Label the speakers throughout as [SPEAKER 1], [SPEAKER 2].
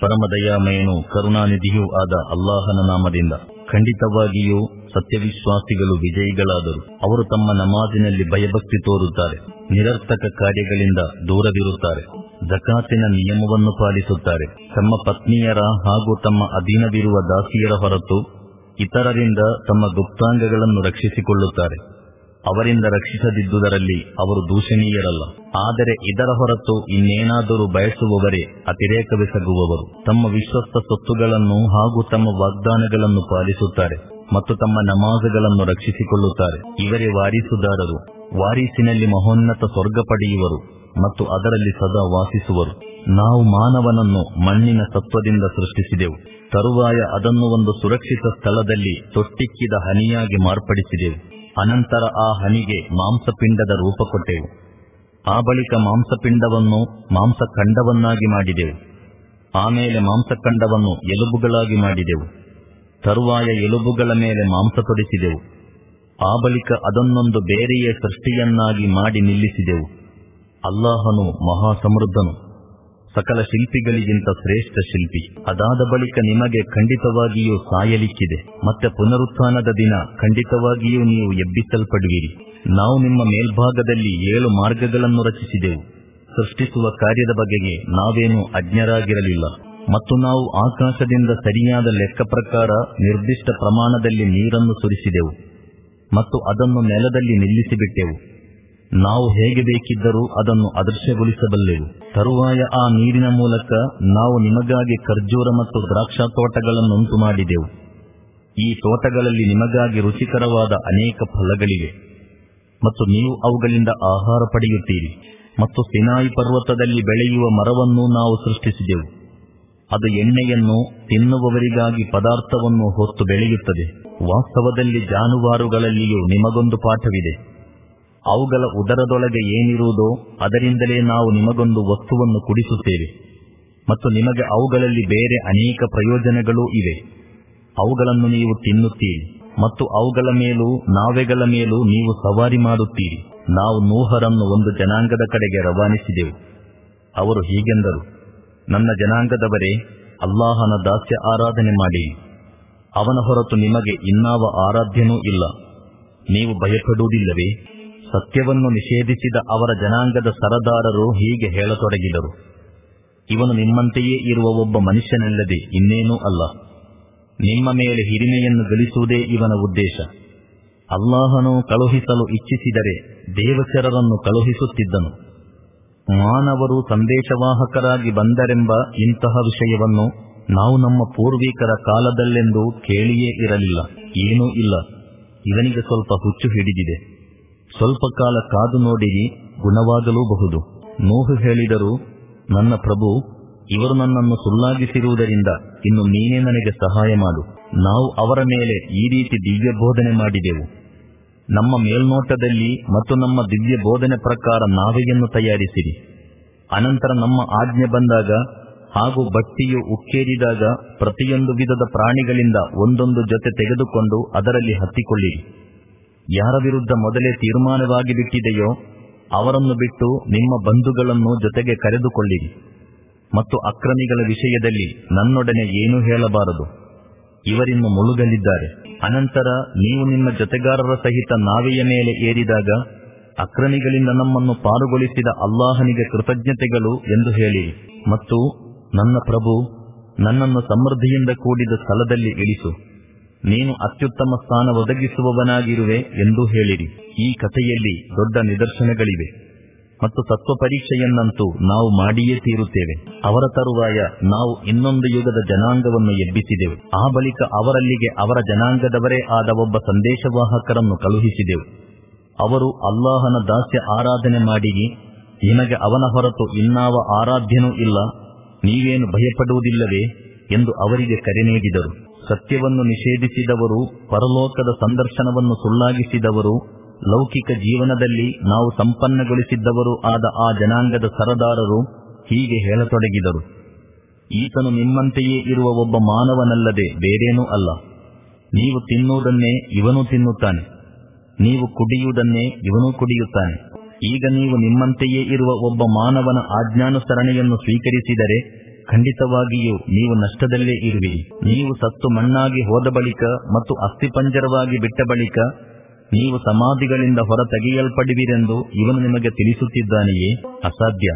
[SPEAKER 1] ಪರಮದಯಾಮಯನು ಕರುಣಾನಿಧಿಯೂ ಆದ ಅಲ್ಲಾಹನ ನಾಮದಿಂದ ಖಂಡಿತವಾಗಿಯೂ ಸತ್ಯವಿಶ್ವಾಸಿಗಳು ವಿಜಯಿಗಳಾದರು. ಅವರು ತಮ್ಮ ನಮಾಜಿನಲ್ಲಿ ಭಯಭಕ್ತಿ ತೋರುತ್ತಾರೆ, ನಿರರ್ಥಕ ಕಾರ್ಯಗಳಿಂದ ದೂರವಿರುತ್ತಾರೆ, ಜಕಾತಿನ ನಿಯಮವನ್ನು ಪಾಲಿಸುತ್ತಾರೆ. ತಮ್ಮ ಪತ್ನಿಯರ ಹಾಗೂ ತಮ್ಮ ಅಧೀನವಿರುವ ದಾಸಿಯರ ಹೊರತು ಇತರರಿಂದ ತಮ್ಮ ಗುಪ್ತಾಂಗಗಳನ್ನು ರಕ್ಷಿಸಿಕೊಳ್ಳುತ್ತಾರೆ. ಅವರಿಂದ ರಕ್ಷಿಸದಿದ್ದುದರಲ್ಲಿ ಅವರು ದೂಷಣೀಯರಲ್ಲ. ಆದರೆ ಇದರ ಹೊರತು ಇನ್ನೇನಾದರೂ ಬಯಸುವವರೇ ಅತಿರೇಕವೆಸಗುವವರು. ತಮ್ಮ ವಿಶ್ವಸ್ತ ಸೊತ್ತುಗಳನ್ನು ಹಾಗೂ ತಮ್ಮ ವಾಗ್ದಾನಗಳನ್ನು ಪಾಲಿಸುತ್ತಾರೆ ಮತ್ತು ತಮ್ಮ ನಮಾಜುಗಳನ್ನು ರಕ್ಷಿಸಿಕೊಳ್ಳುತ್ತಾರೆ. ಇವರೇ ವಾರಿಸುದಾರರು. ವಾರೀಸಿನಲ್ಲಿ ಮಹೋನ್ನತ ಸ್ವರ್ಗ ಪಡೆಯುವರು ಮತ್ತು ಅದರಲ್ಲಿ ಸದಾ ವಾಸಿಸುವರು. ನಾವು ಮಾನವನನ್ನು ಮಣ್ಣಿನ ಸತ್ವದಿಂದ ಸೃಷ್ಟಿಸಿದೆವು. ತರುವಾಯ ಅದನ್ನು ಒಂದು ಸುರಕ್ಷಿತ ಸ್ಥಳದಲ್ಲಿ ತೊಟ್ಟಿಕ್ಕಿದ ಹನಿಯಾಗಿ ಮಾರ್ಪಡಿಸಿದೆವು. ಅನಂತರ ಆ ಹನಿಗೆ ಮಾಂಸಪಿಂಡದ ರೂಪ ಕೊಟ್ಟೆವು. ಆ ಬಳಿಕ ಮಾಂಸಪಿಂಡವನ್ನು ಮಾಂಸಖಂಡವನ್ನಾಗಿ ಮಾಡಿದೆವು. ಆಮೇಲೆ ಮಾಂಸಖಂಡವನ್ನು ಎಲುಬುಗಳಾಗಿ ಮಾಡಿದೆವು. ತರುವಾಯ ಎಲುಬುಗಳ ಮೇಲೆ ಮಾಂಸ ತೊಡಿಸಿದೆವು. ಆ ಬಳಿಕ ಅದನ್ನೊಂದು ಬೇರೆಯೇ ಸೃಷ್ಟಿಯನ್ನಾಗಿ ಮಾಡಿ ನಿಲ್ಲಿಸಿದೆವು. ಅಲ್ಲಾಹನು ಮಹಾಸಮೃದ್ಧನು. ಸಕಲ ಶಿಲ್ಪಿಗಳಿಗಿಂತ ಶ್ರೇಷ್ಠ ಶಿಲ್ಪಿ. ಅದಾದ ಬಳಿಕ ನಿಮಗೆ ಖಂಡಿತವಾಗಿಯೂ ಸಾಯಲಿಕ್ಕಿದೆ. ಮತ್ತೆ ಪುನರುತ್ಥಾನದ ದಿನ ಖಂಡಿತವಾಗಿಯೂ ನೀವು ಎಬ್ಬಿಸಲ್ಪಡುವಿರಿ. ನಾವು ನಿಮ್ಮ ಮೇಲ್ಭಾಗದಲ್ಲಿ ಏಳು ಮಾರ್ಗಗಳನ್ನು ರಚಿಸಿದೆವು. ಸೃಷ್ಟಿಸುವ ಕಾರ್ಯದ ಬಗೆಗೆ ನಾವೇನು ಅಜ್ಞರಾಗಿರಲಿಲ್ಲ. ಮತ್ತು ನಾವು ಆಕಾಶದಿಂದ ಸರಿಯಾದ ಲೆಕ್ಕ ಪ್ರಕಾರ ನಿರ್ದಿಷ್ಟ ಪ್ರಮಾಣದಲ್ಲಿ ನೀರನ್ನು ಸುರಿಸಿದೆವು. ಮತ್ತು ಅದನ್ನು ನೆಲದಲ್ಲಿ ನಿಲ್ಲಿಸಿಬಿಟ್ಟೆವು. ನಾವು ಹೇಗೆ ಬೇಕಿದ್ದರೂ ಅದನ್ನು ಅದೃಶ್ಯಗೊಳಿಸಬಲ್ಲೆವು. ತರುವಾಯ ಆ ನೀರಿನ ಮೂಲಕ ನಾವು ನಿಮಗಾಗಿ ಖರ್ಜೂರ ಮತ್ತು ದ್ರಾಕ್ಷಾ ತೋಟಗಳನ್ನುಂಟು ಮಾಡಿದೆವು. ಈ ತೋಟಗಳಲ್ಲಿ ನಿಮಗಾಗಿ ರುಚಿಕರವಾದ ಅನೇಕ ಫಲಗಳಿವೆ. ಮತ್ತು ನೀವು ಅವುಗಳಿಂದ ಆಹಾರ ಪಡೆಯುತ್ತೀರಿ. ಮತ್ತು ಸಿನಾಯಿ ಪರ್ವತದಲ್ಲಿ ಬೆಳೆಯುವ ಮರವನ್ನು ನಾವು ಸೃಷ್ಟಿಸಿದೆವು. ಅದು ಎಣ್ಣೆಯನ್ನು ತಿನ್ನುವವರಿಗಾಗಿ ಪದಾರ್ಥವನ್ನು ಹೊತ್ತು ಬೆಳೆಯುತ್ತದೆ. ವಾಸ್ತವದಲ್ಲಿ ಜಾನುವಾರುಗಳಲ್ಲಿಯೂ ನಿಮಗೊಂದು ಪಾಠವಿದೆ. ಅವುಗಳ ಉದರದೊಳಗೆ ಏನಿರುವುದೋ ಅದರಿಂದಲೇ ನಾವು ನಿಮಗೊಂದು ವಸ್ತುವನ್ನು ಕುಡಿಸುತ್ತೇವೆ. ಮತ್ತು ನಿಮಗೆ ಅವುಗಳಲ್ಲಿ ಬೇರೆ ಅನೇಕ ಪ್ರಯೋಜನಗಳೂ ಇವೆ. ಅವುಗಳನ್ನು ನೀವು ತಿನ್ನುತ್ತೀರಿ. ಮತ್ತು ಅವುಗಳ ಮೇಲೂ ನಾವೆಗಳ ಮೇಲೂ ನೀವು ಸವಾರಿ ಮಾಡುತ್ತೀರಿ. ನಾವು ನೂಹರನ್ನು ಒಂದು ಜನಾಂಗದ ಕಡೆಗೆ ರವಾನಿಸಿದೆವು. ಅವರು ಹೀಗೆಂದರು. ನನ್ನ ಜನಾಂಗದವರೇ, ಅಲ್ಲಾಹನ ದಾಸ್ಯ ಆರಾಧನೆ ಮಾಡಿ. ಅವನ ಹೊರತು ನಿಮಗೆ ಇನ್ನಾವ ಆರಾಧ್ಯನೂ ಇಲ್ಲ. ನೀವು ಭಯಪಡುವುದಿಲ್ಲವೇ? ಸತ್ಯವನ್ನು ನಿಷೇಧಿಸಿದ ಅವರ ಜನಾಂಗದ ಸರದಾರರು ಹೀಗೆ ಹೇಳತೊಡಗಿದರು. ಇವನು ನಿಮ್ಮಂತೆಯೇ ಇರುವ ಒಬ್ಬ ಮನುಷ್ಯನಲ್ಲದೆ ಇನ್ನೇನೂ ಅಲ್ಲ. ನಿಮ್ಮ ಮೇಲೆ ಹಿರಿಮೆಯನ್ನು ಗಳಿಸುವುದೇ ಇವನ ಉದ್ದೇಶ. ಅಲ್ಲಾಹನು ಕಳುಹಿಸಲು ಇಚ್ಛಿಸಿದರೆ ದೇವಚರರನ್ನು ಕಳುಹಿಸುತ್ತಿದ್ದನು. ಮಾನವರು ಸಂದೇಶವಾಹಕರಾಗಿ ಬಂದರೆಂಬ ಇಂತಹ ವಿಷಯವನ್ನು ನಾವು ನಮ್ಮ ಪೂರ್ವಿಕರ ಕಾಲದಲ್ಲೆಂದು ಕೇಳಿಯೇ ಇರಲಿಲ್ಲ. ಏನೂ ಇಲ್ಲ. ಇವನಿಗೆ ಸ್ವಲ್ಪ ಹುಚ್ಚು ಹಿಡಿದಿದೆ. ಸ್ವಲ್ಪ ಕಾಲ ಕಾದು ನೋಡಿರಿ ಗುಣವಾಗಲೂಬಹುದು ನೋಹು ಹೇಳಿದರು, ನನ್ನ ಪ್ರಭು, ಇವರು ನನ್ನನ್ನು ಸುಳ್ಳಾಗಿಸಿರುವುದರಿಂದ ಇನ್ನು ನೀನೇ ನನಗೆ ಸಹಾಯ ಮಾಡು. ನಾವು ಅವರ ಮೇಲೆ ಈ ರೀತಿ ದಿವ್ಯ ಬೋಧನೆ ಮಾಡಿದೆವು. ನಮ್ಮ ಮೇಲ್ನೋಟದಲ್ಲಿ ಮತ್ತು ನಮ್ಮ ದಿವ್ಯ ಬೋಧನೆ ಪ್ರಕಾರ ನಾವೆಯನ್ನು ತಯಾರಿಸಿರಿ. ಅನಂತರ ನಮ್ಮ ಆಜ್ಞೆ ಬಂದಾಗ ಹಾಗೂ ಬಟ್ಟಿಯು ಉಕ್ಕೇರಿದಾಗ ಪ್ರತಿಯೊಂದು ವಿಧದ ಪ್ರಾಣಿಗಳಿಂದ ಒಂದೊಂದು ಜೊತೆ ತೆಗೆದುಕೊಂಡು ಅದರಲ್ಲಿ ಹತ್ತಿಕೊಳ್ಳಿರಿ. ಯಾರ ವಿರುದ್ಧ ಮೊದಲೇ ತೀರ್ಮಾನವಾಗಿ ಬಿಟ್ಟಿದೆಯೋ ಅವರನ್ನು ಬಿಟ್ಟು ನಿಮ್ಮ ಬಂಧುಗಳನ್ನು ಜೊತೆಗೆ ಕರೆದುಕೊಳ್ಳಿರಿ. ಮತ್ತು ಅಕ್ರಮಿಗಳ ವಿಷಯದಲ್ಲಿ ನನ್ನೊಡನೆ ಏನೂ ಹೇಳಬಾರದು. ಇವರಿನ್ನು ಮುಳುಗಲಿದ್ದಾರೆ. ಅನಂತರ ನೀವು ನಿಮ್ಮ ಜೊತೆಗಾರರ ಸಹಿತ ನಾವೆಯ ಮೇಲೆ ಏರಿದಾಗ ಅಕ್ರಮಿಗಳಿಂದ ನಮ್ಮನ್ನು ಪಾರುಗೊಳಿಸಿದ ಅಲ್ಲಾಹನಿಗೆ ಕೃತಜ್ಞತೆಗಳು ಎಂದು ಹೇಳಿ. ಮತ್ತು ನನ್ನ ಪ್ರಭು ನನ್ನನ್ನು ಸಮೃದ್ಧಿಯಿಂದ ಕೂಡಿದ ಸ್ಥಳದಲ್ಲಿ ಇಳಿಸು. ನೀನು ಅತ್ಯುತ್ತಮ ಸ್ಥಾನ ಒದಗಿಸುವವನಾಗಿರುವೆ ಎಂದು ಹೇಳಿರಿ. ಈ ಕಥೆಯಲ್ಲಿ ದೊಡ್ಡ ನಿದರ್ಶನಗಳಿವೆ. ಮತ್ತು ತತ್ವ ಪರೀಕ್ಷೆಯನ್ನಂತೂ ನಾವು ಮಾಡಿಯೇ ತೀರುತ್ತೇವೆ. ಅವರ ತರುವಾಯ ನಾವು ಇನ್ನೊಂದು ಯುಗದ ಜನಾಂಗವನ್ನು ಎಬ್ಬಿಸಿದೆವು. ಆ ಬಳಿಕ ಅವರಲ್ಲಿಗೆ ಅವರ ಜನಾಂಗದವರೇ ಆದ ಒಬ್ಬ ಸಂದೇಶವಾಹಕರನ್ನು ಕಳುಹಿಸಿದೆವು. ಅವರು ಅಲ್ಲಾಹನ ದಾಸ್ಯ ಆರಾಧನೆ ಮಾಡಿ ನಿಮಗೆ ಅವನ ಹೊರತು ಇನ್ನಾವ ಆರಾಧ್ಯನೂ ಇಲ್ಲ. ನೀವೇನು ಭಯಪಡುವುದಿಲ್ಲವೇ ಎಂದು ಅವರಿಗೆ ಕರೆ ನೀಡಿದರು. ಸತ್ಯವನ್ನು ನಿಷೇಧಿಸಿದವರು, ಪರಲೋಕದ ಸಂದರ್ಶನವನ್ನು ಸುಳ್ಳಾಗಿಸಿದವರು, ಲೌಕಿಕ ಜೀವನದಲ್ಲಿ ನಾವು ಸಂಪನ್ನಗೊಳಿಸಿದ್ದವರು ಆದ ಆ ಜನಾಂಗದ ಸರದಾರರು ಹೀಗೆ ಹೇಳತೊಡಗಿದರು. ಈತನು ನಿಮ್ಮಂತೆಯೇ ಇರುವ ಒಬ್ಬ ಮಾನವನಲ್ಲದೆ ಬೇರೇನೂ ಅಲ್ಲ. ನೀವು ತಿನ್ನುವುದನ್ನೇ ಇವನು ತಿನ್ನುತ್ತಾನೆ. ನೀವು ಕುಡಿಯುವುದನ್ನೇ ಇವನೂ ಕುಡಿಯುತ್ತಾನೆ. ಈಗ ನೀವು ನಿಮ್ಮಂತೆಯೇ ಇರುವ ಒಬ್ಬ ಮಾನವನ ಆಜ್ಞಾನುಸರಣೆಯನ್ನು ಸ್ವೀಕರಿಸಿದರೆ ಖಂಡಿತವಾಗಿಯೂ ನೀವು ನಷ್ಟದಲ್ಲೇ ಇರುವಿ. ನೀವು ಸತ್ತು ಮಣ್ಣಾಗಿ ಹೋದ ಬಳಿಕ ಮತ್ತು ಅಸ್ಥಿಪಂಜರವಾಗಿ ಬಿಟ್ಟ ಬಳಿಕ ನೀವು ಸಮಾಧಿಗಳಿಂದ ಹೊರ ತೆಗೆಯಲ್ಪಡುವಿರೆಂದು ಇವನು ನಿಮಗೆ ತಿಳಿಸುತ್ತಿದ್ದಾನೆಯೇ? ಅಸಾಧ್ಯ.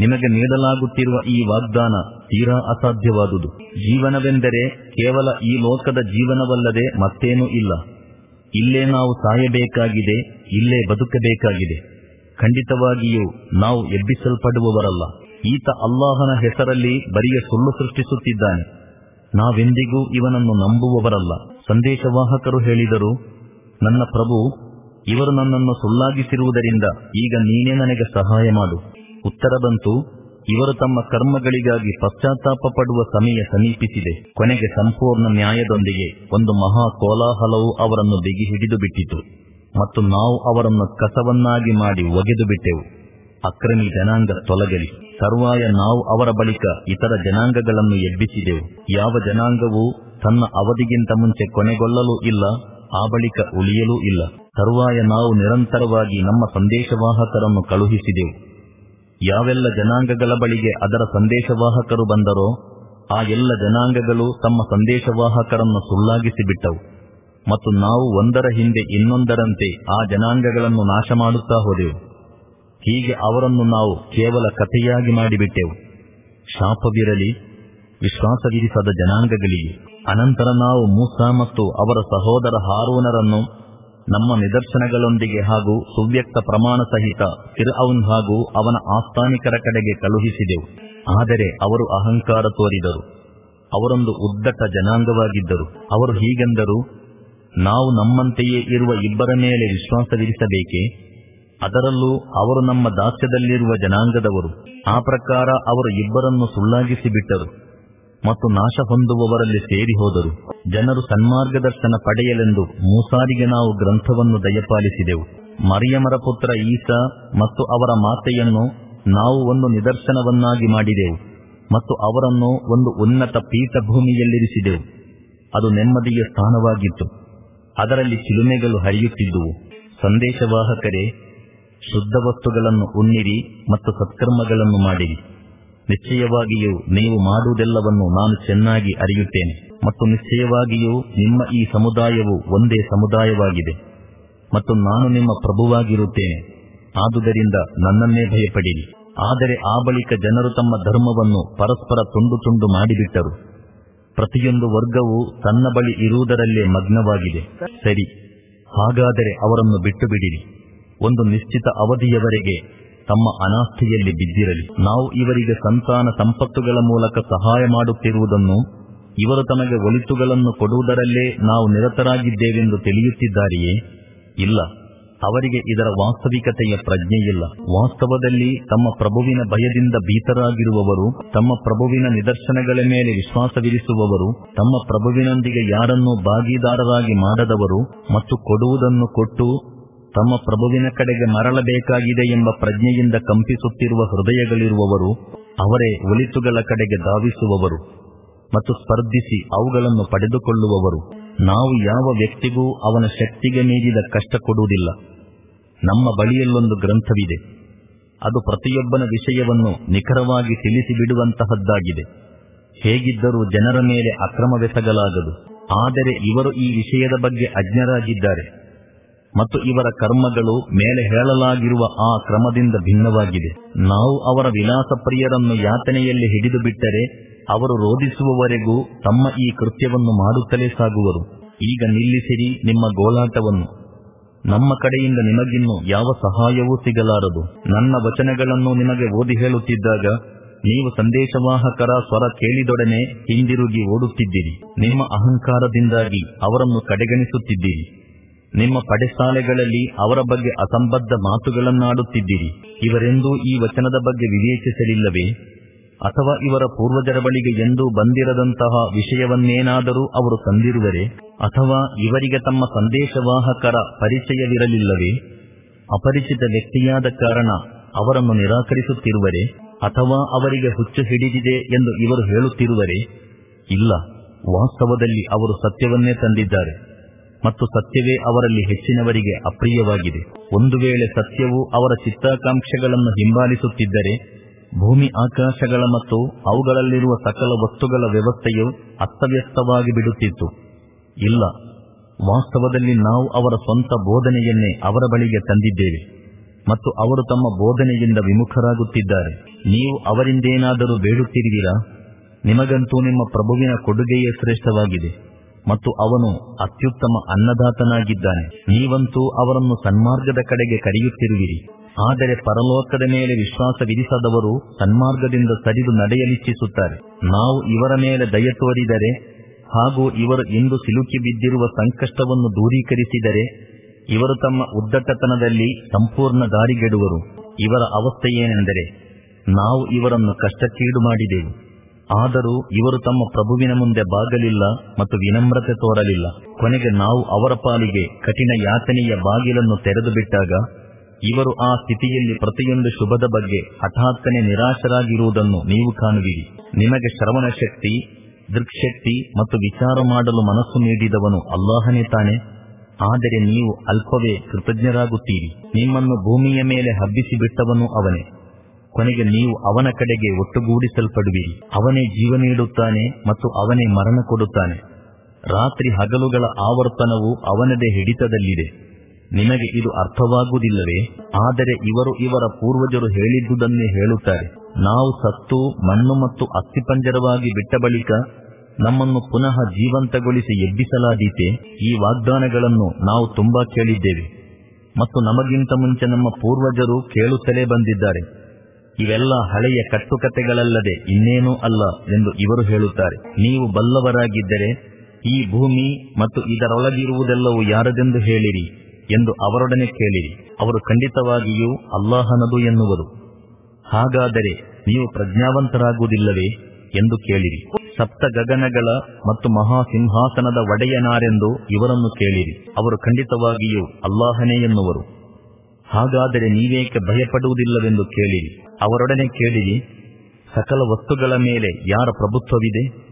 [SPEAKER 1] ನಿಮಗೆ ನೀಡಲಾಗುತ್ತಿರುವ ಈ ವಾಗ್ದಾನ ತೀರಾ ಅಸಾಧ್ಯವಾದುದು. ಜೀವನವೆಂದರೆ ಕೇವಲ ಈ ಲೋಕದ ಜೀವನವಲ್ಲದೆ ಮತ್ತೇನೂ ಇಲ್ಲ. ಇಲ್ಲೇ ನಾವು ಸಾಯಬೇಕಾಗಿದೆ, ಇಲ್ಲೇ ಬದುಕಬೇಕಾಗಿದೆ. ಖಂಡಿತವಾಗಿಯೂ ನಾವು ಎಬ್ಬಿಸಲ್ಪಡುವವರಲ್ಲ. ಈತ ಅಲ್ಲಾಹನ ಹೆಸರಲ್ಲಿ ಬರಿಯ ಸುಳ್ಳು ಸೃಷ್ಟಿಸುತ್ತಿದ್ದಾನೆ. ನಾವೆಂದಿಗೂ ಇವನನ್ನು ನಂಬುವವರಲ್ಲ. ಸಂದೇಶವಾಹಕರು ಹೇಳಿದರು, ನನ್ನ ಪ್ರಭು, ಇವರು ನನ್ನನ್ನು ಸುಳ್ಳಾಗಿಸಿರುವುದರಿಂದ ಈಗ ನೀನೇ ನನಗೆ ಸಹಾಯ ಮಾಡು. ಉತ್ತರ ಬಂತು, ಇವರು ತಮ್ಮ ಕರ್ಮಗಳಿಗಾಗಿ ಪಶ್ಚಾತ್ತಾಪ ಪಡುವ ಸಮಯ ಸಮೀಪಿಸಿದೆ. ಕೊನೆಗೆ ಸಂಪೂರ್ಣ ನ್ಯಾಯದೊಂದಿಗೆ ಒಂದು ಮಹಾ ಕೋಲಾಹಲವು ಅವರನ್ನು ಬಿಗಿ ಹಿಡಿದು ಬಿಟ್ಟಿತು ಮತ್ತು ನಾವು ಅವರನ್ನು ಕಸವನ್ನಾಗಿ ಮಾಡಿ ಒಗೆದು ಬಿಟ್ಟೆವು ಅಕ್ರಮಿ ಜನಾಂಗ ತೊಲಗಲಿ. ತರುವಾಯ ನಾವು ಅವರ ಬಳಿಕ ಇತರ ಜನಾಂಗಗಳನ್ನು ಎಬ್ಬಿಸಿದೆವು. ಯಾವ ಜನಾಂಗವೂ ತನ್ನ ಅವಧಿಗಿಂತ ಮುಂಚೆ ಕೊನೆಗೊಳ್ಳಲೂ ಇಲ್ಲ, ಆ ಬಳಿಕ ಉಳಿಯಲೂ ಇಲ್ಲ. ತರುವಾಯ ನಾವು ನಿರಂತರವಾಗಿ ನಮ್ಮ ಸಂದೇಶವಾಹಕರನ್ನು ಕಳುಹಿಸಿದೆವು. ಯಾವೆಲ್ಲ ಜನಾಂಗಗಳ ಬಳಿಗೆ ಅದರ ಸಂದೇಶವಾಹಕರು ಬಂದರೋ, ಆ ಎಲ್ಲ ಜನಾಂಗಗಳು ತಮ್ಮ ಸಂದೇಶವಾಹಕರನ್ನು ಸುಳ್ಳಾಗಿಸಿಬಿಟ್ಟವು ಮತ್ತು ನಾವು ಒಂದರ ಹಿಂದೆ ಇನ್ನೊಂದರಂತೆ ಆ ಜನಾಂಗಗಳನ್ನು ನಾಶ ಮಾಡುತ್ತಾ ಹೋದೆವು. ಹೀಗೆ ಅವರನ್ನು ನಾವು ಕೇವಲ ಕಥೆಯಾಗಿ ಮಾಡಿಬಿಟ್ಟೆವು. ಶಾಪವಿರಲಿ, ವಿಶ್ವಾಸವಿರಿಸದ ಜನಾಂಗಗಳಿಗೆ ಅನಂತರ ನಾವು ಮೂಸಾ ಮತ್ತು ಅವರ ಸಹೋದರ ಹಾರೂನರನ್ನು ನಮ್ಮ ನಿದರ್ಶನಗಳೊಂದಿಗೆ ಹಾಗೂ ಸುವ್ಯಕ್ತ ಪ್ರಮಾಣ ಸಹಿತ ಫಿರ್ಔನ್ ಹಾಗೂ ಅವನ ಆಸ್ಥಾನಿಕರ ಕಡೆಗೆ ಕಳುಹಿಸಿದೆವು. ಆದರೆ ಅವರು ಅಹಂಕಾರ ತೋರಿದರು. ಅವರೊಂದು ಉದ್ದಟ ಜನಾಂಗವಾಗಿದ್ದರು. ಅವರು ಹೀಗೆಂದರು, ನಾವು ನಮ್ಮಂತೆಯೇ ಇರುವ ಇಬ್ಬರ ಮೇಲೆ ವಿಶ್ವಾಸವಿರಿಸಬೇಕೇ? ಅದರಲ್ಲೂ ಅವರು ನಮ್ಮ ದಾಸ್ಯದಲ್ಲಿರುವ ಜನಾಂಗದವರು. ಆ ಪ್ರಕಾರ ಅವರು ಇಬ್ಬರನ್ನು ಸುಳ್ಳಾಗಿಸಿ ಬಿಟ್ಟರು ಮತ್ತು ನಾಶ ಹೊಂದುವವರಲ್ಲಿ ಸೇರಿ ಹೋದರು. ಜನರು ಸನ್ಮಾರ್ಗದರ್ಶನ ಪಡೆಯಲೆಂದು ಮೂಸಾರಿಗೆ ನಾವು ಗ್ರಂಥವನ್ನು ದಯಪಾಲಿಸಿದೆವು. ಮರಿಯಮರ ಪುತ್ರ ಈಸಾ ಮತ್ತು ಅವರ ಮಾತೆಯನ್ನು ನಾವು ಒಂದು ನಿದರ್ಶನವನ್ನಾಗಿ ಮಾಡಿದೆವು ಮತ್ತು ಅವರನ್ನು ಒಂದು ಉನ್ನತ ಪೀಠಭೂಮಿಯಲ್ಲಿರಿಸಿದೆವು. ಅದು ನೆಮ್ಮದಿಯ ಸ್ಥಾನವಾಗಿತ್ತು. ಅದರಲ್ಲಿ ಚಿಲುಮೆಗಳು ಹರಿಯುತ್ತಿದ್ದುವು. ಸಂದೇಶವಾಹಕರೇ ಶುದ್ಧ ವಸ್ತುಗಳನ್ನು ಉಣ್ಣಿರಿ ಮತ್ತು ಸತ್ಕರ್ಮಗಳನ್ನು ಮಾಡಿರಿ. ನಿಶ್ಚಯವಾಗಿಯೂ ನೀವು ಮಾಡುವುದೆಲ್ಲವನ್ನು ನಾನು ಚೆನ್ನಾಗಿ ಅರಿಯುತ್ತೇನೆ. ಮತ್ತು ನಿಶ್ಚಯವಾಗಿಯೂ ನಿಮ್ಮ ಈ ಸಮುದಾಯವು ಒಂದೇ ಸಮುದಾಯವಾಗಿದೆ. ಮತ್ತು ನಾನು ನಿಮ್ಮ ಪ್ರಭುವಾಗಿರುತ್ತೇನೆ. ಆದುದರಿಂದ ನನ್ನನ್ನೇ ಭಯಪಡಿರಿ. ಆದರೆ ಆ ಬಳಿಕ ಜನರು ತಮ್ಮ ಧರ್ಮವನ್ನು ಪರಸ್ಪರ ತುಂಡು ತುಂಡು ಮಾಡಿಬಿಟ್ಟರು. ಪ್ರತಿಯೊಂದು ವರ್ಗವು ತನ್ನ ಬಳಿ ಇರುವುದರಲ್ಲೇ ಮಗ್ನವಾಗಿದೆ. ಸರಿ, ಹಾಗಾದರೆ ಅವರನ್ನು ಬಿಟ್ಟು ಬಿಡಿರಿ ಒಂದು ನಿಶ್ಚಿತ ಅವಧಿಯವರೆಗೆ ತಮ್ಮ ಅನಾಸ್ಥೆಯಲ್ಲಿ ಬಿದ್ದಿರಲಿ. ನಾವು ಇವರಿಗೆ ಸಂತಾನ ಸಂಪತ್ತುಗಳ ಮೂಲಕ ಸಹಾಯ ಮಾಡುತ್ತಿರುವುದನ್ನು, ಇವರು ತಮಗೆ ಒಲಿತುಗಳನ್ನು ಕೊಡುವುದರಲ್ಲೇ ನಾವು ನಿರತರಾಗಿದ್ದೇವೆಂದು ತಿಳಿಯುತ್ತಿದ್ದಾರೆಯೇ? ಇಲ್ಲ. ಅವರಿಗೆ ಇದರ ವಾಸ್ತವಿಕತೆಯ ಪ್ರಜ್ಞೆಯಿಲ್ಲ. ವಾಸ್ತವದಲ್ಲಿ ತಮ್ಮ ಪ್ರಭುವಿನ ಭಯದಿಂದ ಭೀತರಾಗಿರುವವರು, ತಮ್ಮ ಪ್ರಭುವಿನ ನಿದರ್ಶನಗಳ ಮೇಲೆ ವಿಶ್ವಾಸವಿರಿಸುವವರು, ತಮ್ಮ ಪ್ರಭುವಿನೊಂದಿಗೆ ಯಾರನ್ನೂ ಭಾಗಿದಾರರಾಗಿ ಮಾಡದವರು ಮತ್ತು ಕೊಡುವುದನ್ನು ಕೊಟ್ಟು ತಮ್ಮ ಪ್ರಭುವಿನ ಕಡೆಗೆ ಮರಳಬೇಕಾಗಿದೆ ಎಂಬ ಪ್ರಜ್ಞೆಯಿಂದ ಕಂಪಿಸುತ್ತಿರುವ ಹೃದಯಗಳಿರುವವರು, ಅವರೇ ಒಲಿತುಗಳ ಕಡೆಗೆ ಧಾವಿಸುವವರು ಮತ್ತು ಸ್ಪರ್ಧಿಸಿ ಅವುಗಳನ್ನು ಪಡೆದುಕೊಳ್ಳುವವರು. ನಾವು ಯಾವ ವ್ಯಕ್ತಿಗೂ ಅವನ ಶಕ್ತಿಗೆ ಮೀರಿದ ಕಷ್ಟ ಕೊಡುವುದಿಲ್ಲ. ನಮ್ಮ ಬಳಿಯಲ್ಲೊಂದು ಗ್ರಂಥವಿದೆ. ಅದು ಪ್ರತಿಯೊಬ್ಬನ ವಿಷಯವನ್ನು ನಿಖರವಾಗಿ ತಿಳಿಸಿಬಿಡುವಂತಹದ್ದಾಗಿದೆ. ಹೇಗಿದ್ದರೂ ಜನರ ಮೇಲೆ ಅಕ್ರಮವೆಸಗಲಾಗದು. ಆದರೆ ಇವರು ಈ ವಿಷಯದ ಬಗ್ಗೆ ಅಜ್ಞರಾಗಿದ್ದಾರೆ. ಮತ್ತು ಇವರ ಕರ್ಮಗಳು ಮೇಲೆ ಹೇಳಲಾಗಿರುವ ಆ ಕ್ರಮದಿಂದ ಭಿನ್ನವಾಗಿದೆ. ನಾವು ಅವರ ವಿಲಾಸ ಪ್ರಿಯರನ್ನು ಯಾತನೆಯಲ್ಲಿ ಹಿಡಿದು ಬಿಟ್ಟರೆ ಅವರು ರೋಧಿಸುವವರೆಗೂ ತಮ್ಮ ಈ ಕೃತ್ಯವನ್ನು ಮಾಡುತ್ತಲೇ ಸಾಗುವರು. ಈಗ ನಿಲ್ಲಿಸಿರಿ ನಿಮ್ಮ ಗೋಲಾಟವನ್ನು ನಮ್ಮ ಕಡೆಯಿಂದ ನಿಮಗಿನ್ನು ಯಾವ ಸಹಾಯವೂ ಸಿಗಲಾರದು. ನನ್ನ ವಚನಗಳನ್ನು ನಿಮಗೆ ಓದಿ ಹೇಳುತ್ತಿದ್ದಾಗ ನೀವು ಸಂದೇಶವಾಹಕರ ಸ್ವರ ಕೇಳಿದೊಡನೆ ಹಿಂದಿರುಗಿ ಓಡುತ್ತಿದ್ದೀರಿ. ನಿಮ್ಮ ಅಹಂಕಾರದಿಂದಾಗಿ ಅವರನ್ನು ಕಡೆಗಣಿಸುತ್ತಿದ್ದೀರಿ. ನಿಮ್ಮ ಪಡೆಸಾಲೆಗಳಲ್ಲಿ ಅವರ ಬಗ್ಗೆ ಅಸಂಬದ್ಧ ಮಾತುಗಳನ್ನಾಡುತ್ತಿದ್ದೀರಿ. ಇವರೆಂದೂ ಈ ವಚನದ ಬಗ್ಗೆ ವಿವೇಚಿಸಲಿಲ್ಲವೇ? ಅಥವಾ ಇವರ ಪೂರ್ವಜರ ಬಳಿಗೆ ಎಂದೂ ಬಂದಿರದಂತಹ ವಿಷಯವನ್ನೇನಾದರೂ ಅವರು ತಂದಿರುವರೆ? ಅಥವಾ ಇವರಿಗೆ ತಮ್ಮ ಸಂದೇಶವಾಹಕರ ಪರಿಚಯವಿರಲಿಲ್ಲವೇ? ಅಪರಿಚಿತ ವ್ಯಕ್ತಿಯಾದ ಕಾರಣ ಅವರನ್ನು ನಿರಾಕರಿಸುತ್ತಿರುವರೆ? ಅಥವಾ ಅವರಿಗೆ ಹುಚ್ಚು ಹಿಡಿದಿದೆ ಎಂದು ಇವರು ಹೇಳುತ್ತಿರುವರೆ? ಇಲ್ಲ, ವಾಸ್ತವದಲ್ಲಿ ಅವರು ಸತ್ಯವನ್ನೇ ತಂದಿದ್ದಾರೆ. ಮತ್ತು ಸತ್ಯವೇ ಅವರಲ್ಲಿ ಹೆಚ್ಚಿನವರಿಗೆ ಅಪ್ರಿಯವಾಗಿದೆ. ಒಂದು ವೇಳೆ ಸತ್ಯವು ಅವರ ಚಿತ್ತಾಕಾಂಕ್ಷೆಗಳನ್ನು ಹಿಂಬಾಲಿಸುತ್ತಿದ್ದರೆ, ಭೂಮಿ ಆಕಾಶಗಳ ಮತ್ತು ಅವುಗಳಲ್ಲಿರುವ ಸಕಲ ವಸ್ತುಗಳ ವ್ಯವಸ್ಥೆಯು ಅಸ್ತವ್ಯಸ್ತವಾಗಿ ಬಿಡುತ್ತಿತ್ತು. ಇಲ್ಲ, ವಾಸ್ತವದಲ್ಲಿ ನಾವು ಅವರ ಸ್ವಂತ ಬೋಧನೆಯನ್ನೇ ಅವರ ಬಳಿಗೆ ತಂದಿದ್ದೇವೆ ಮತ್ತು ಅವರು ತಮ್ಮ ಬೋಧನೆಯಿಂದ ವಿಮುಖರಾಗುತ್ತಿದ್ದಾರೆ. ನೀವು ಅವರಿಂದೇನಾದರೂ ಬೇಡುತ್ತಿರುವಿರಾ? ನಿಮಗಂತೂ ನಿಮ್ಮ ಪ್ರಭುವಿನ ಕೊಡುಗೆಯೇ ಶ್ರೇಷ್ಠವಾಗಿದೆ. ಮತ್ತು ಅವನು ಅತ್ಯುತ್ತಮ ಅನ್ನದಾತನಾಗಿದ್ದಾನೆ. ನೀವಂತೂ ಅವರನ್ನು ಸನ್ಮಾರ್ಗದ ಕಡೆಗೆ ಕರೆಯುತ್ತಿರುವಿರಿ. ಆದರೆ ಪರಲೋಕದ ಮೇಲೆ ವಿಶ್ವಾಸ ವಿಧಿಸದವರು ಸನ್ಮಾರ್ಗದಿಂದ ಸರಿದು ನಡೆಯಲಿಚ್ಛಿಸುತ್ತಾರೆ. ನಾವು ಇವರ ಮೇಲೆ ದಯ ತೋರಿದರೆ ಹಾಗೂ ಇವರು ಇಂದು ಸಿಲುಕಿ ಬಿದ್ದಿರುವ ಸಂಕಷ್ಟವನ್ನು ದೂರೀಕರಿಸಿದರೆ ಇವರು ತಮ್ಮ ಉದ್ದಟತನದಲ್ಲಿ ಸಂಪೂರ್ಣ ದಾರಿಗೆಡುವರು. ಇವರ ಅವಸ್ಥೆಯೇನೆಂದರೆ ನಾವು ಇವರನ್ನು ಕಷ್ಟಕ್ಕೀಡು ಮಾಡಿದೆವು ಆದರೂ ಇವರು ತಮ್ಮ ಪ್ರಭುವಿನ ಮುಂದೆ ಬಾಗಲಿಲ್ಲ ಮತ್ತು ವಿನಮ್ರತೆ ತೋರಲಿಲ್ಲ. ಕೊನೆಗೆ ನಾವು ಅವರ ಪಾಲಿಗೆ ಕಠಿಣ ಯಾತನೆಯ ಬಾಗಿಲನ್ನು ತೆರೆದು ಬಿಟ್ಟಾಗ ಇವರು ಆ ಸ್ಥಿತಿಯಲ್ಲಿ ಪ್ರತಿಯೊಂದು ಶುಭದ ಬಗ್ಗೆ ಹಠಾತ್ತನೆ ನಿರಾಶರಾಗಿರುವುದನ್ನು ನೀವು ಕಾಣುವಿರಿ. ನಿಮಗೆ ಶ್ರವಣ ಶಕ್ತಿ ದೃಕ್ಶಕ್ತಿ ಮತ್ತು ವಿಚಾರ ಮಾಡಲು ಮನಸ್ಸು ನೀಡಿದವನು ಅಲ್ಲಾಹನೇ ತಾನೆ. ಆದರೆ ನೀವು ಅಲ್ಪವೇ ಕೃತಜ್ಞರಾಗುತ್ತೀರಿ. ನಿಮ್ಮನ್ನು ಭೂಮಿಯ ಮೇಲೆ ಹಬ್ಬಿಸಿ ಬಿಟ್ಟವನು ಅವನೇ. ಕೊನೆಗೆ ನೀವು ಅವನ ಕಡೆಗೆ ಒಟ್ಟುಗೂಡಿಸಲ್ಪಡುವಿರಿ. ಅವನೇ ಜೀವ ನೀಡುತ್ತಾನೆ ಮತ್ತು ಅವನೇ ಮರಣ ಕೊಡುತ್ತಾನೆ. ರಾತ್ರಿ ಹಗಲುಗಳ ಆವರ್ತನವು ಅವನದೇ ಹಿಡಿತದಲ್ಲಿದೆ. ನಿಮಗೆ ಇದು ಅರ್ಥವಾಗುವುದಿಲ್ಲವೇ? ಆದರೆ ಇವರು ಇವರ ಪೂರ್ವಜರು ಹೇಳಿದ್ದುದನ್ನೇ ಹೇಳುತ್ತಾರೆ. ನಾವು ಸತ್ತು, ಮಣ್ಣು ಮತ್ತು ಅಸ್ಥಿಪಂಜರವಾಗಿ ಬಿಟ್ಟ ಬಳಿಕ ನಮ್ಮನ್ನು ಪುನಃ ಜೀವಂತಗೊಳಿಸಿ ಎಬ್ಬಿಸಲಾದೀತೆ. ಈ ವಾಗ್ದಾನಗಳನ್ನು ನಾವು ತುಂಬಾ ಕೇಳಿದ್ದೇವೆ. ಮತ್ತು ನಮಗಿಂತ ಮುಂಚೆ ನಮ್ಮ ಪೂರ್ವಜರು ಕೇಳುತ್ತಲೇ ಬಂದಿದ್ದಾರೆ. ಇವೆಲ್ಲ ಹಳೆಯ ಕಟ್ಟುಕತೆಗಳಲ್ಲದೆ ಇನ್ನೇನೂ ಅಲ್ಲ ಎಂದು ಇವರು ಹೇಳುತ್ತಾರೆ. ನೀವು ಬಲ್ಲವರಾಗಿದ್ದರೆ ಈ ಭೂಮಿ ಮತ್ತು ಇದರೊಳಗಿರುವುದೆಲ್ಲವೂ ಯಾರದೆಂದು ಹೇಳಿರಿ ಎಂದು ಅವರೊಡನೆ ಕೇಳಿರಿ. ಅವರು ಖಂಡಿತವಾಗಿಯೂ ಅಲ್ಲಾಹನದು ಎನ್ನುವರು. ಹಾಗಾದರೆ ನೀವು ಪ್ರಜ್ಞಾವಂತರಾಗುವುದಿಲ್ಲವೇ ಎಂದು ಕೇಳಿರಿ. ಸಪ್ತ ಗಗನಗಳ ಮತ್ತು ಮಹಾಸಿಂಹಾಸನದ ಒಡೆಯನಾರೆಂದು ಇವರನ್ನು ಕೇಳಿರಿ. ಅವರು ಖಂಡಿತವಾಗಿಯೂ ಅಲ್ಲಾಹನೇ ಎನ್ನುವರು. ಹಾಗಾದರೆ ನೀವೇಕೆ ಭಯಪಡುವುದಿಲ್ಲವೆಂದು ಕೇಳಿರಿ. ಅವರೊಡನೆ ಕೇಳಿರಿ, ಸಕಲ ವಸ್ತುಗಳ ಮೇಲೆ ಯಾರ ಪ್ರಭುತ್ವವಿದೆ?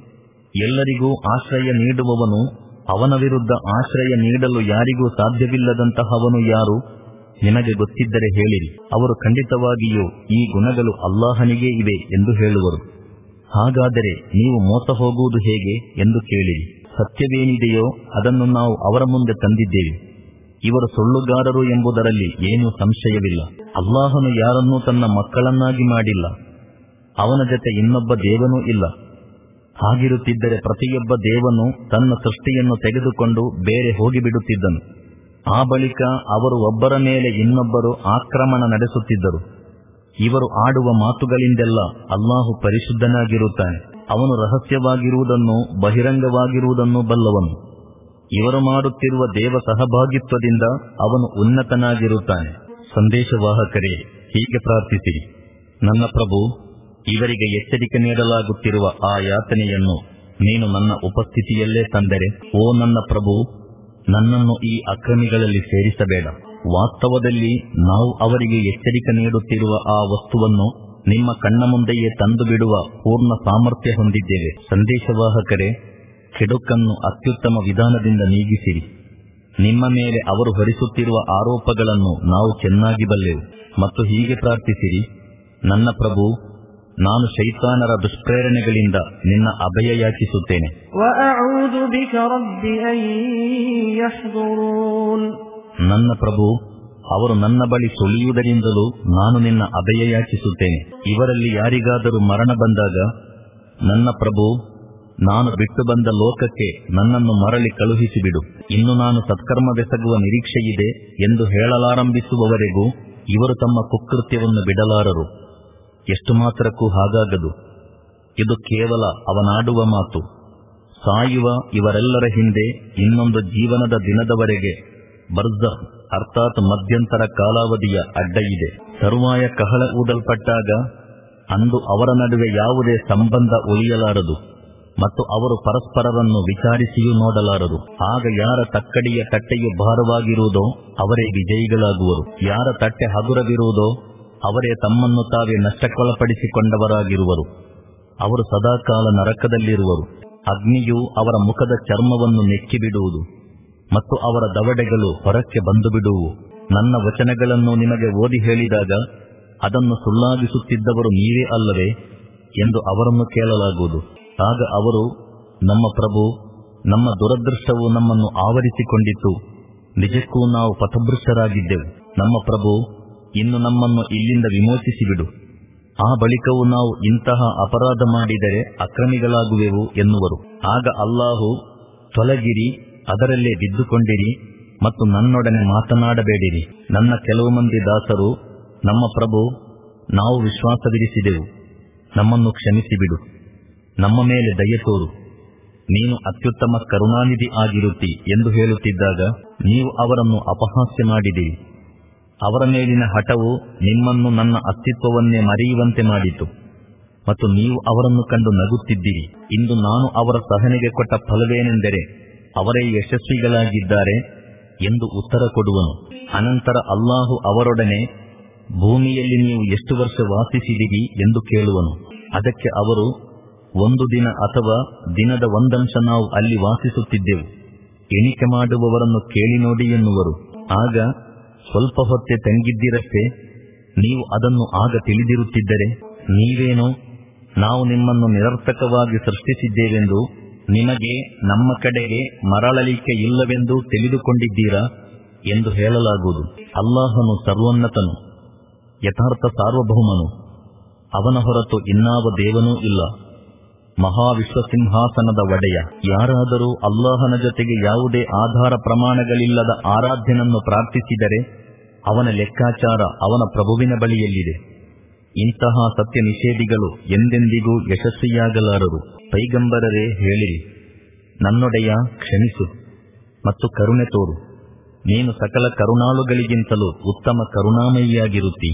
[SPEAKER 1] ಎಲ್ಲರಿಗೂ ಆಶ್ರಯ ನೀಡುವವನು ಅವನ ವಿರುದ್ಧ ಆಶ್ರಯ ನೀಡಲು ಯಾರಿಗೂ ಸಾಧ್ಯವಿಲ್ಲದಂತಹವನು ಯಾರು? ನಿಮಗೆ ಗೊತ್ತಿದ್ದರೆ ಹೇಳಿರಿ. ಅವರು ಖಂಡಿತವಾಗಿಯೂ ಈ ಗುಣಗಳು ಅಲ್ಲಾಹನಿಗೇ ಇವೆ ಎಂದು ಹೇಳುವರು. ಹಾಗಾದರೆ ನೀವು ಮೋಸ ಹೋಗುವುದು ಹೇಗೆ ಎಂದು ಕೇಳಿರಿ. ಸತ್ಯವೇನಿದೆಯೋ ಅದನ್ನು ನಾವು ಅವರ ಮುಂದೆ ತಂದಿದ್ದೇವೆ. ಇವರು ಸುಳ್ಳುಗಾರರು ಎಂಬುದರಲ್ಲಿ ಏನೂ ಸಂಶಯವಿಲ್ಲ. ಅಲ್ಲಾಹನು ಯಾರನ್ನೂ ತನ್ನ ಮಕ್ಕಳನ್ನಾಗಿ ಮಾಡಿಲ್ಲ. ಅವನ ಜೊತೆ ಇನ್ನೊಬ್ಬ ದೇವನೂ ಇಲ್ಲ. ಹಾಗಿರುತ್ತಿದ್ದರೆ ಪ್ರತಿಯೊಬ್ಬ ದೇವನು ತನ್ನ ಸೃಷ್ಟಿಯನ್ನು ತೆಗೆದುಕೊಂಡು ಬೇರೆ ಹೋಗಿಬಿಡುತ್ತಿದ್ದನು. ಆ ಬಳಿಕ ಅವರು ಒಬ್ಬರ ಮೇಲೆ ಇನ್ನೊಬ್ಬರು ಆಕ್ರಮಣ ನಡೆಸುತ್ತಿದ್ದರು. ಇವರು ಆಡುವ ಮಾತುಗಳಿಂದೆಲ್ಲ ಅಲ್ಲಾಹು ಪರಿಶುದ್ಧನಾಗಿರುತ್ತಾನೆ. ಅವನು ರಹಸ್ಯವಾಗಿರುವುದನ್ನು ಬಹಿರಂಗವಾಗಿರುವುದನ್ನು ಬಲ್ಲವನು. ಇವರು ಮಾಡುತ್ತಿರುವ ದೇವ ಸಹಭಾಗಿತ್ವದಿಂದ ಅವನು ಉನ್ನತನಾಗಿರುತ್ತಾನೆ. ಸಂದೇಶವಾಹಕರೇ, ಹೀಗೆ ಪ್ರಾರ್ಥಿಸಿ. ನನ್ನ ಪ್ರಭು, ಇವರಿಗೆ ಎಚ್ಚರಿಕೆ ನೀಡಲಾಗುತ್ತಿರುವ ಆ ಯಾತನೆಯನ್ನು ನೀನು ನನ್ನ ಉಪಸ್ಥಿತಿಯಲ್ಲೇ ತಂದರೆ, ಓ ನನ್ನ ಪ್ರಭು, ನನ್ನನ್ನು ಈ ಅಕ್ರಮಿಗಳಲ್ಲಿ ಸೇರಿಸಬೇಡ. ವಾಸ್ತವದಲ್ಲಿ ನಾವು ಅವರಿಗೆ ಎಚ್ಚರಿಕೆ ನೀಡುತ್ತಿರುವ ಆ ವಸ್ತುವನ್ನು ನಿಮ್ಮ ಕಣ್ಣ ಮುಂದೆಯೇ ತಂದು ಬಿಡುವ ಪೂರ್ಣ ಸಾಮರ್ಥ್ಯ ಹೊಂದಿದ್ದೇವೆ. ಸಂದೇಶವಾಹಕರೇ ಕೆಡುಕನ್ನು ಅತ್ಯುತ್ತಮ ವಿಧಾನದಿಂದ ನೀಗಿಸಿರಿ. ನಿಮ್ಮ ಮೇಲೆ ಅವರು ಹೊರಿಸುತ್ತಿರುವ ಆರೋಪಗಳನ್ನು ನಾವು ಚೆನ್ನಾಗಿ ಬಲ್ಲೆವು. ಮತ್ತು ಹೀಗೆ ಪ್ರಾರ್ಥಿಸಿರಿ. ನನ್ನ ಪ್ರಭು ನಾನು ಶೈತಾನರ ದುಷ್ಪ್ರೇರಣೆಗಳಿಂದ ನಿನ್ನ ಅಭಯ ಯಾಚಿಸುತ್ತೇನೆ. ನನ್ನ ಪ್ರಭು ಅವರು ನನ್ನ ಬಳಿ ಸುಳಿಯುವುದರಿಂದಲೂ ನಾನು ನಿನ್ನ ಅಭಯ ಯಾಚಿಸುತ್ತೇನೆ. ಇವರಲ್ಲಿ ಯಾರಿಗಾದರೂ ಮರಣ ಬಂದಾಗ ನನ್ನ ಪ್ರಭು ನಾನು ಬಿಟ್ಟು ಬಂದ ಲೋಕಕ್ಕೆ ನನ್ನನ್ನು ಮರಳಿ ಕಳುಹಿಸಿಬಿಡು. ಇನ್ನು ನಾನು ಸತ್ಕರ್ಮವೆಸಗುವ ನಿರೀಕ್ಷೆಯಿದೆ ಎಂದು ಹೇಳಲಾರಂಭಿಸುವವರೆಗೂ ಇವರು ತಮ್ಮ ಕುಕೃತ್ಯವನ್ನು ಬಿಡಲಾರರು. ಎಷ್ಟು ಮಾತ್ರಕ್ಕೂ ಹಾಗಾಗದು. ಇದು ಕೇವಲ ಅವನಾಡುವ ಮಾತು. ಸಾಯುವ ಇವರೆಲ್ಲರ ಹಿಂದೆ ಇನ್ನೊಂದು ಜೀವನದ ದಿನದವರೆಗೆ ಬರ್ಜ ಅರ್ಥಾತ್ ಮಧ್ಯಂತರ ಕಾಲಾವಧಿಯ ಅಡ್ಡ ಇದೆ ತರುವಾಯ ಕಹಳ ಊದಲ್ಪಟ್ಟಾಗ ಅಂದು ಅವರ ನಡುವೆ ಯಾವುದೇ ಸಂಬಂಧ ಉಳಿಯಲಾರದು. ಮತ್ತು ಅವರು ಪರಸ್ಪರರನ್ನು ವಿಚಾರಿಸಿಯೂ ನೋಡಲಾರರು ಆಗ ಯಾರ ತಕ್ಕಡಿಯ ತಟ್ಟೆಯು ಭಾರವಾಗಿರುವುದೋ ಅವರೇ ವಿಜಯಿಗಳಾಗುವರು. ಯಾರ ತಟ್ಟೆ ಹಗುರವಿರುವುದೋ ಅವರೇ ತಮ್ಮನ್ನು ತಾವೇ ನಷ್ಟಕ್ಕೊಳಪಡಿಸಿಕೊಂಡವರಾಗಿರುವರು. ಅವರು ಸದಾಕಾಲ ನರಕದಲ್ಲಿರುವರು. ಅಗ್ನಿಯು ಅವರ ಮುಖದ ಚರ್ಮವನ್ನು ನೆಕ್ಕಿಬಿಡುವುದು ಮತ್ತು ಅವರ ದವಡೆಗಳು ಹೊರಕ್ಕೆ ಬಂದು ಬಿಡುವು ನನ್ನ ವಚನಗಳನ್ನು ನಿಮಗೆ ಓದಿ ಹೇಳಿದಾಗ ಅದನ್ನು ಸುಳ್ಳಾಗಿಸುತ್ತಿದ್ದವರು ನೀವೇ ಅಲ್ಲವೇ ಎಂದು ಅವರನ್ನು ಕೇಳಲಾಗುವುದು. ಆಗ ಅವರು, ನಮ್ಮ ಪ್ರಭು, ನಮ್ಮ ದುರದೃಷ್ಟವು ನಮ್ಮನ್ನು ಆವರಿಸಿಕೊಂಡಿತ್ತು ನಿಜಕ್ಕೂ ನಾವು ಪಥಭೃಷ್ಟರಾಗಿದ್ದೆವು. ನಮ್ಮ ಪ್ರಭು, ಇನ್ನು ನಮ್ಮನ್ನು ಇಲ್ಲಿಂದ ವಿಮೋಚಿಸಿಬಿಡು. ಆ ಬಳಿಕವೂ ನಾವು ಇಂತಹ ಅಪರಾಧ ಮಾಡಿದರೆ ಅಕ್ರಮಿಗಳಾಗುವೆವು ಎನ್ನುವರು. ಆಗ ಅಲ್ಲಾಹು, ತೊಲಗಿರಿ, ಅದರಲ್ಲೇ ಬಿದ್ದುಕೊಂಡಿರಿ ಮತ್ತು ನನ್ನೊಡನೆ ಮಾತನಾಡಬೇಡಿರಿ. ನನ್ನ ಕೆಲವು ಮಂದಿ ದಾಸರು, ನಮ್ಮ ಪ್ರಭು, ನಾವು ವಿಶ್ವಾಸವಿರಿಸಿದೆವು. ನಮ್ಮನ್ನು ಕ್ಷಮಿಸಿಬಿಡು. ನಮ್ಮ ಮೇಲೆ ದಯೆ ತೋರು. ನೀನು ಅತ್ಯುತ್ತಮ ಕರುಣಾನಿಧಿ ಆಗಿರುತ್ತಿ ಎಂದು ಹೇಳುತ್ತಿದ್ದಾಗ ನೀವು ಅವರನ್ನು ಅಪಹಾಸ್ಯ ಮಾಡಿದಿರಿ ಅವರ ಮೇಲಿನ ಹಠವು ನಿಮ್ಮನ್ನು ನನ್ನ ಅಸ್ತಿತ್ವವನ್ನೇ ಮರೆಯುವಂತೆ ಮಾಡಿತು. ಮತ್ತು ನೀವು ಅವರನ್ನು ಕಂಡು ನಗುತ್ತಿದ್ದೀರಿ ಇಂದು ನಾನು ಅವರ ಸಹನೆಗೆ ಕೊಟ್ಟ ಫಲವೇನೆಂದರೆ ಅವರೇ ಯಶಸ್ವಿಗಳಾಗಿದ್ದಾರೆ ಎಂದು ಉತ್ತರ ಕೊಡುವನು. ಅನಂತರ ಅಲ್ಲಾಹು ಅವರೊಡನೆ, ಭೂಮಿಯಲ್ಲಿ ನೀವು ಎಷ್ಟು ವರ್ಷ ವಾಸಿಸಿದಿರಿ ಎಂದು ಕೇಳುವನು. ಅದಕ್ಕೆ ಅವರು ಒಂದು ದಿನ ಅಥವಾ ದಿನದ ಒಂದಂಶ ನಾವು ಅಲ್ಲಿ ವಾಸಿಸುತ್ತಿದ್ದೆವು. ಎಣಿಕೆ ಮಾಡುವವರನ್ನು ಕೇಳಿ ನೋಡಿ ಎನ್ನುವರು. ಆಗ ಸ್ವಲ್ಪ ಹೊತ್ತೆ ತಂಗಿದ್ದಿರಷ್ಟೇ, ನೀವು ಅದನ್ನು ಆಗ ತಿಳಿದಿರುತ್ತಿದ್ದರೆ, ನೀವೇನೋ, ನಾವು ನಿಮ್ಮನ್ನು ನಿರರ್ಥಕವಾಗಿ ಸೃಷ್ಟಿಸಿದ್ದೇವೆಂದು, ನಿಮಗೆ ನಮ್ಮ ಕಡೆಗೆ ಮರಳಲಿಕೆ ಇಲ್ಲವೆಂದು ತಿಳಿದುಕೊಂಡಿದ್ದೀರಾ ಎಂದು ಹೇಳಲಾಗುವುದು. ಅಲ್ಲಾಹನು ಸರ್ವೋನ್ನತನು, ಯಥಾರ್ಥ ಸಾರ್ವಭೌಮನು. ಅವನ ಹೊರತು ಇನ್ನಾವ ದೇವನೂ ಇಲ್ಲ. ಮಹಾವಿಶ್ವಸಿಂಹಾಸನದ ಒಡೆಯ. ಯಾರಾದರೂ ಅಲ್ಲಾಹನ ಜೊತೆಗೆ ಯಾವುದೇ ಆಧಾರ ಪ್ರಮಾಣಗಳಿಲ್ಲದ ಆರಾಧ್ಯನನ್ನು ಪ್ರಾರ್ಥಿಸಿದರೆ ಅವನ ಲೆಕ್ಕಾಚಾರ ಅವನ ಪ್ರಭುವಿನ ಬಳಿಯಲ್ಲಿದೆ. ಇಂತಹ ಸತ್ಯ ನಿಷೇಧಿಗಳು ಎಂದೆಂದಿಗೂ ಯಶಸ್ವಿಯಾಗಲಾರರು. ಪೈಗಂಬರರೇ ಹೇಳಿರಿ, ನನ್ನೊಡೆಯ ಕ್ಷಮಿಸು ಮತ್ತು ಕರುಣೆ ತೋರು. ನೀನು ಸಕಲ ಕರುಣಾಳುಗಳಿಗಿಂತಲೂ ಉತ್ತಮ ಕರುಣಾಮಯಿಯಾಗಿರುತ್ತಿ.